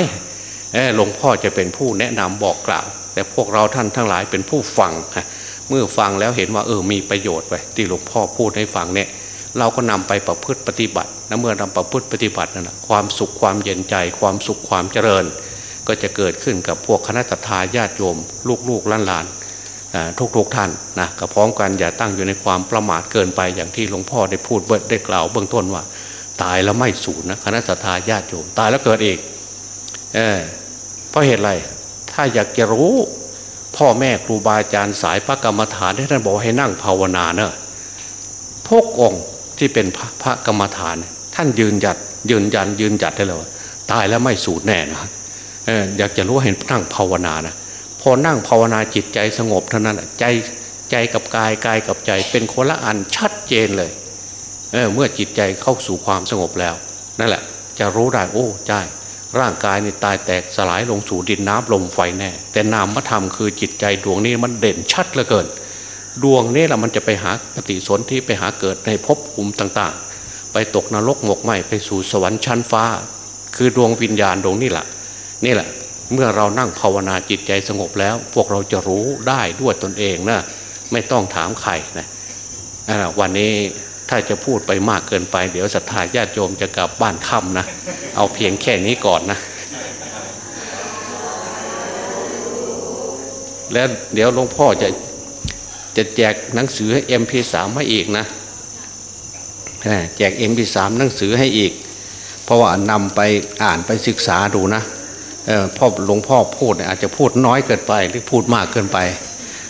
Speaker 2: หลวงพ่อจะเป็นผู้แนะนำบอกกล่าว แต่พวกเราท่านทั้งหลายเป็นผู้ฟังเมื่อฟังแล้วเห็นว่าเออมีประโยชน์ไปที่หลวงพ่อพูดให้ฟังเนี่ย เราก็นำไปประพฤติปฏิบัติและเมื่อนำประพฤติปฏิบัตินั่นแหะความสุขความเย็นใจ ความสุขความเจริญ ก็จะเกิดขึ้นกับพวกคณะทาญาติโยม ลูกๆหลานๆทุกๆท่านนะก็พร้อมกันอย่าตั้งอยู่ในความประมาทเกินไปอย่างที่หลวงพ่อได้พูดได้กล่าวเบื้องต้นว่า ตายแล้วไม่สูญนะคณะทาญาติโยมตายแล้วเกิดเองเออเพราะเหตุอะไรถ้าอยากจะรู้พ่อแม่ครูบาอาจารย์สายพระกรรมฐานที่ท่านบอกให้นั่งภาวนาเนอะทุกองค์ ที่เป็นพระพระกรรมฐาน ท่านยืนหยัดยืนยันยืนจัดได้เลยตายแล้วไม่สูญแน่นะอยากจะรู้ให้นั่งภาวนานะพอนั่งภาวนาจิตใจสงบเท่านั้นใจใจกับกายกายกับใจ เป็นคนละอันชัดเจนเลยเเมื่อจิตใจเข้าสู่ความสงบแล้ว นั่นแหละ จะรู้ได้โอ้ใช่ร่างกายนี่ตายแตกสลายลงสู่ดินน้ำลมไฟแน่ แต่นามธรรมคือจิตใจดวงนี้มันเด่นชัดเหลือเกิน ดวงนี้แหละมันจะไปหาปฏิสนธิไปหาเกิดในภพภูมิต่างๆ ไปตกนรกหมกไหมไปสู่สวรรค์ชั้นฟ้า คือดวงวิญญาณดวงนี้แหละนี่แหละ เมื่อเรานั่งภาวนาจิตใจสงบแล้ว พวกเราจะรู้ได้ด้วยตนเองนะไม่ต้องถามใครนะวันนี้ถ้าจะพูดไปมากเกินไป เดี๋ยวศรัทธาญาติโยมจะกลับบ้านค่ำนะเอาเพียงแค่นี้ก่อนนะแล้วเดี๋ยวหลวงพ่อจะ จะแจกหนังสือให้ MP3 ให้อีกนะแจก MP3 หนังสือให้อีก เพราะว่านำไปอ่านไปศึกษาดูนะพ่อหลวงพ่อพูดอาจจะพูดน้อยเกินไปหรือพูดมากเกินไป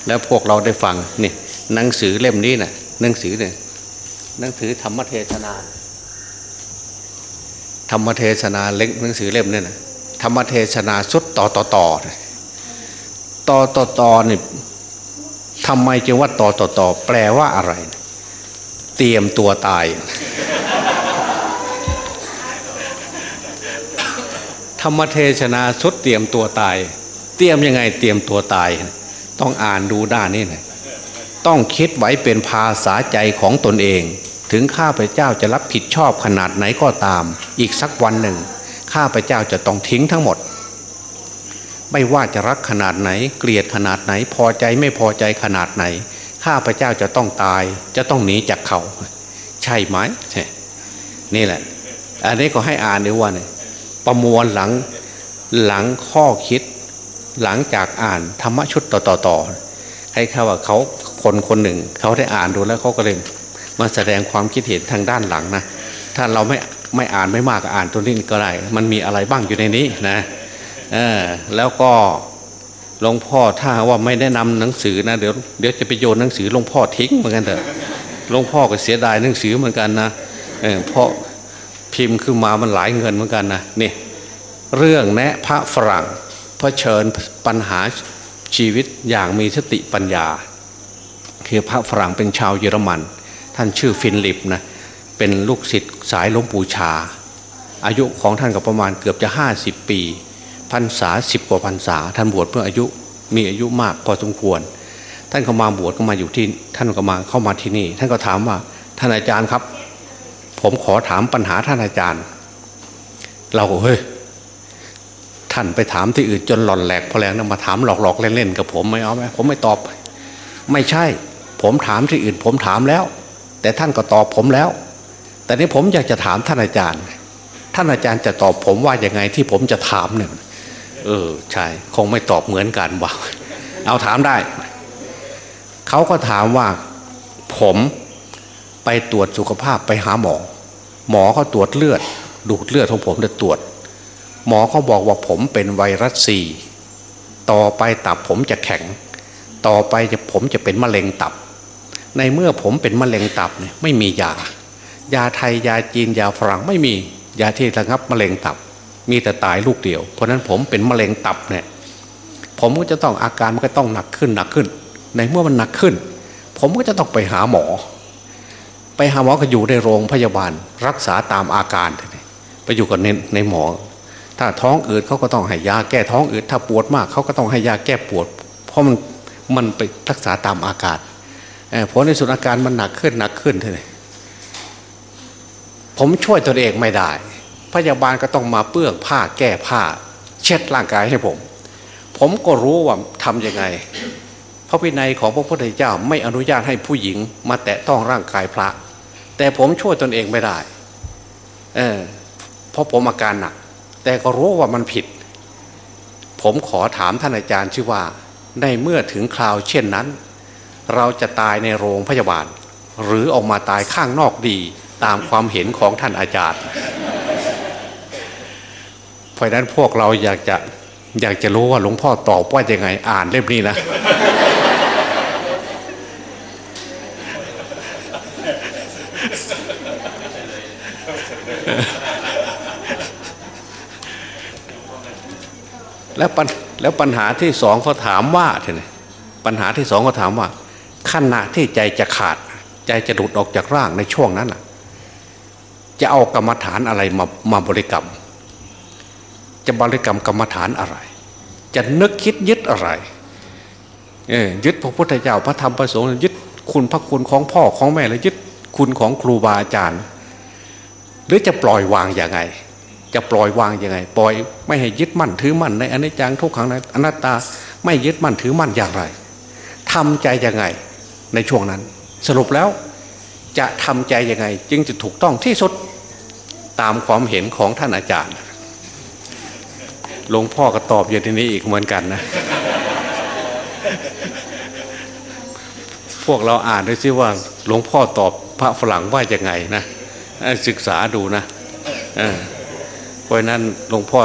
Speaker 2: แล้วพวกเราได้ฟังนี่หนังสือเล่มนี้นะ่ะหนังสือเนี่ยหนังสือธรรมเทศนาธรรมเทศนาเล็กหนังสือเล่มนี่นะธรรมเทศนาสุดต่อต่อต่อต่อต่อต่อนี่ย ทำไมจึงว่าต่อต่อต่อแปลว่าอะไร เตรียมตัวตาย ธรรมเทศนาสุดเตรียมตัวตาย เตรียมยังไงเตรียมตัวตาย ต้องอ่านดูด้านนี้นะต้องคิดไว้เป็นภาษาใจของตนเอง ถึงข้าพเจ้าจะรับผิดชอบขนาดไหนก็ตาม อีกสักวันหนึ่ง ข้าพเจ้าจะต้องทิ้งทั้งหมด ไม่ว่าจะรักขนาดไหน เกลียดขนาดไหน พอใจไม่พอใจขนาดไหน ข้าพเจ้าจะต้องตาย จะต้องหนีจากเขา ใช่ไหมใช่นี่แหละ อันนี้ก็ให้อ่านดูว่าเนี่ยประมวลหลังหลังข้อคิด หลังจากอ่านธรรมชุดต่อต่อให้เขาว่าเขาคนคนหนึ่ง เขาได้อ่านดูแล้วเขาก็เลยมาแสดงความคิดเห็นทางด้านหลังนะถ้าเราไม่ไม่อ่านไม่มากอ่านตัวนี้ก็ได้ มันมีอะไรบ้างอยู่ในนี้นะ เออแล้วก็หลวงพ่อถ้าว่าไม่ได้นำหนังสือนะเดี๋ยวเดี๋ยวจะไปโยนหนังสือหลวงพ่อทิ้งเหมือนกันเถอะหลวงพ่อก็เสียดายหนังสือเหมือนกันนะเออเพราะพิมพ์ขึ้นมามันหลายเงินเหมือนกันนะนี่เรื่องแนะพระฝรั่งเผชิญปัญหาชีวิตอย่างมีสติปัญญา คือพระฝรั่งเป็นชาวเยอรมัน ท่านชื่อฟินลิปนะเป็นลูกศิษย์สายหลวงปู่ชา อายุของท่านก็ประมาณเกือบจะห้าสิบปี พรรษาสิบกว่าพรรษา ท่านบวชเพื่ออายุมีอายุมากพอสมควร ท่านก็มาบวชก็มาอยู่ที่ ท่านก็มาเข้ามาที่นี่ ท่านก็ถามว่าท่านอาจารย์ครับ ผมขอถามปัญหาท่านอาจารย์ เราก็เฮ้ยท่านไปถามที่อื่นจนหล่อนแหลกพอแรงนะมาถามหลอกๆเล่นๆกับผมไม่เอาไหมผมไม่ตอบ ไม่ใช่ ผมถามที่อื่น ผมถามแล้ว แต่ท่านก็ตอบผมแล้ว แต่นี้ผมอยากจะถามท่านอาจารย์ ท่านอาจารย์จะตอบผมว่าอย่างไงที่ผมจะถามเนี่ย เออใช่คงไม่ตอบเหมือนกันว่าเอาถามได้ เขาก็ถามว่า ผมไปตรวจสุขภาพไปหาหมอ หมอเขาตรวจเลือด ดูดเลือดของผมจะตรวจ หมอเขาบอกว่าผมเป็นไวรัสซีต่อไปตับผมจะแข็ง ต่อไปจะผมจะเป็นมะเร็งตับ ในเมื่อผมเป็นมะเร็งตับเนี่ยไม่มียา ยาไทยยาจีนยาฝรั่งไม่มียาที่ระงับมะเร็งตับ มีแต่ตายลูกเดียว เพราะนั้นผมเป็นมะเร็งตับเนี่ยผมก็จะต้องอาการมันก็ต้องหนักขึ้นหนักขึ้น ในเมื่อมันหนักขึ้น ผมก็จะต้องไปหาหมอ ไปหาหมอก็อยู่ในโรงพยาบาล รักษาตามอาการไปอยู่กับในในหมอ ถ้าท้องอืดเขาก็ต้องให้ยาแก้ท้องอืดถ้าปวดมากเขาก็ต้องให้ยาแก้ปวด เพราะมันมันไปรักษาตามอาการผลในสุดอาการมันหนักขึ้นหนักขึ้นเลยผมช่วยตัวเองไม่ได้ พยาบาลก็ต้องมาเปื้องผ้าแก้ผ้า เช็ดร่างกายให้ผม ผมก็รู้ว่าทำยังไง พระวินัยของพระพุทธเจ้าไม่อนุญาตให้ผู้หญิงมาแตะต้องร่างกายพระ แต่ผมช่วยตนเองไม่ได้ เออเพราะผมอาการหนัก แต่ก็รู้ว่ามันผิด ผมขอถามท่านอาจารย์ชื่อว่า ในเมื่อถึงคราวเช่นนั้น เราจะตายในโรงพยาบาล หรือออกมาตายข้างนอกดีตามความเห็นของท่านอาจารย์ ราะนั้นพวกเราอยากจะอยากจะรู้ว่าหลวงพ่อตอบว่ายังไงอ่านเล่มนี้นะและปัญแล้วปัญหาที่สองเขาถามว่าทีนี้ปัญหาที่สองเขาถามว่าขณะที่ใจจะขาด ใจจะหลุดออกจากร่างในช่วงนั้นน่ะจะเอากรรมฐานอะไรมามาบริกรรม จะบริกรรมกรรมฐานอะไร จะนึกคิดยึดอะไรยึดพระพุทธเจ้าพระธรรมพระสงฆ์ยึดคุณพระคุณของพ่อของแม่แล้วยึดคุณของครูบาอาจารย์ หรือจะปล่อยวางอย่างไง จะปล่อยวางอยังไง ปล่อยไม่ให้ยึดมั่นถือมั่นในอนิจจังทุกขังในอนัตตาไม่ยึดมั่นถือมั่นอย่างไรทำใจยังไงในช่วงนั้น สรุปแล้วจะทำใจยังไง จึงจะถูกต้องที่สุดตามความเห็นของท่านอาจารย์ หลวงพ่อก็ตอบอย่างนี้อีกเหมือนกันนะ พวกเราอ่านดูซิว่าหลวงพ่อตอบพระฝรั่งว่ายังไงนะศึกษาดูนะเพราะนั้นหลวงพ่อ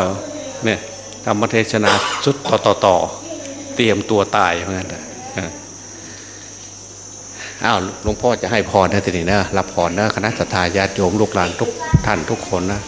Speaker 2: เนี่ยธรรมเทศนาสุดต่อต่อตอเตรียมตัวตายเหมือนกันนอออ้าวหลวงพ่อจะให้พรนะทีนี้นะรับพรนะคณะสัตยาญาติโยมลูกหลานทุกท่านทุกคนนะ